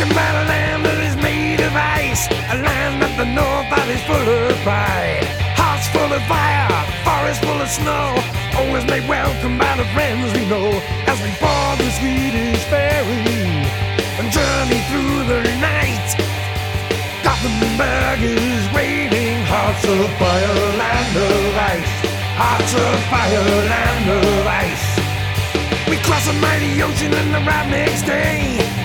About a land that is made of ice, a land that the north that is full of pride. Hearts full of fire, forests full of snow, always made welcome by the friends we know as we board the Swedish ferry and journey through the night. Gothenburg is waiting, hearts of fire, land of ice, hearts of fire, land of ice. We cross a mighty ocean and arrive next day.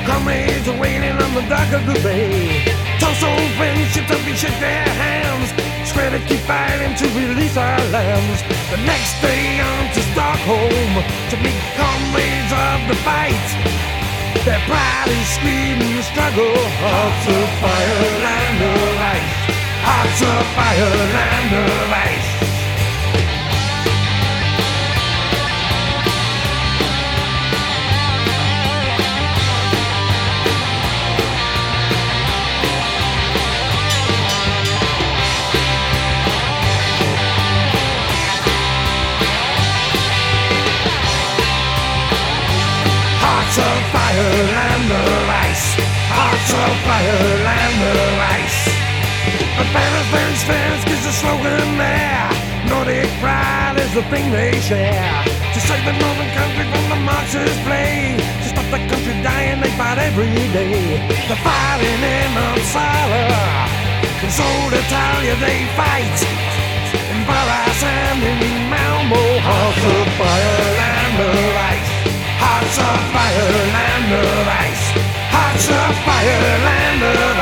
Comrades are waiting on the dock of the bay. Toast old friendships up and shake their hands. To keep fighting to release our lands. The next day on to Stockholm to meet comrades of the fight. Their pride is screaming struggle. Hearts of fire, land of light. Hearts of fire, land of ice. Slogan there. Nordic pride is the thing they share. To save the northern country from the Marxist play. To stop the country dying, they fight every day. They're fighting in Uppsala. In Seoul, Italia, they fight. In Paris and in Malmo, hearts of fire, land of ice. Hearts of fire, land of ice. Hearts of fire, land of ice.